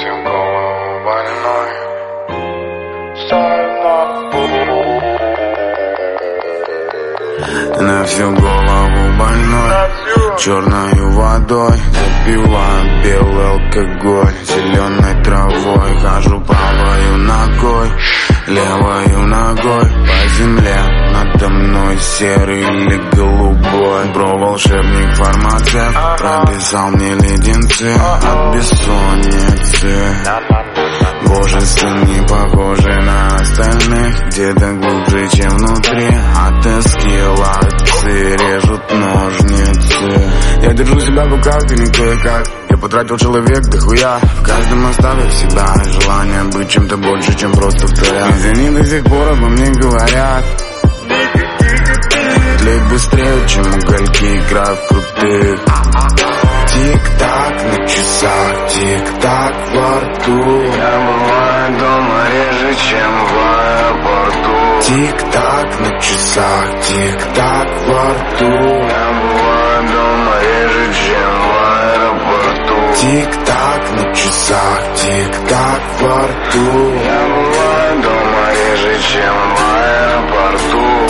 всем голову больной на На всю голову больной Черною водой Запиваю белый алкоголь Зеленой травой Хожу правою ногой Левою ногой по земле. Надо мной серый или голубой. Бро волшебник фармацевт Прописал мне леденцы От бессонницы. Боже, сын не похожий на остальных. Где-то глубже, чем внутри. От эскалации режут ножницы. Я держу себя в руках и не кое-как. Я потратил человек дохуя. В каждом оставив себя Желание быть чем-то больше, чем просто вторя они до сих пор обо мне говорят Тлеет быстрее, чем угольки играют в крутых. Тик-так на часах, тик-так во рту. Я бываю дома реже, чем в аэропорту. Тик-так на часах, тик-так во рту. Я бываю дома реже, чем в аэропорту. Тик-так на часах, тик-так во рту. Я бываю дома реже, чем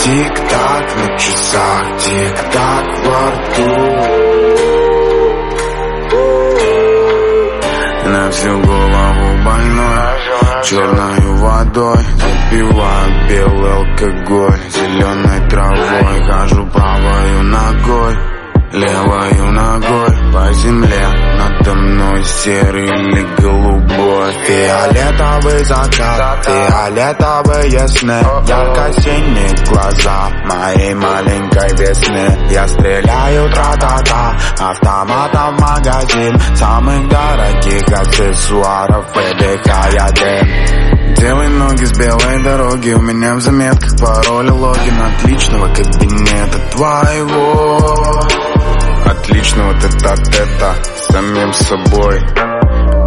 Тик-так на часах, тик-так во рту. На всю голову больной Черною водой Запиваю белый алкоголь Зеленой травой Хожу правою ногой Левою ногой по земле Надо мной серый или голубой? Фиолетовый закат, фиолетовые сны. Ярко-синие глаза моей маленькой весны. Я стреляю тра-та-та Автоматом в магазин. Самых дорогих аксессуаров Выдыхая дым. Делай ноги с белой дороги У меня в заметках пароль и логин Отличного кабинета твоего Отличного тета-тета с самим собой.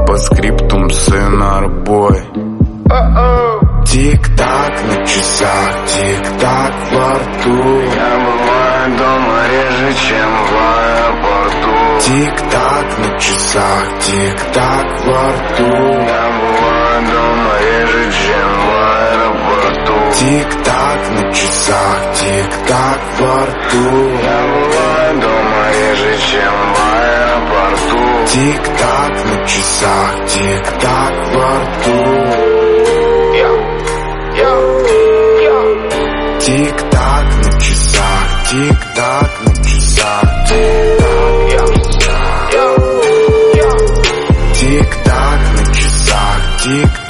По скриптум сын арбой. Тик-так на часах, тик-так во рту. Я бываю дома реже, чем в аэропорту. Тик-так на часах, тик-так во рту. Я бываю дома реже, чем в аэропорту. Тик-так на часах, тик-так во рту. Я бываю Тик-так на часах, тик-так во рту Тик-так на часах, тик-так на часах, тик-так, тик-так на часах, тик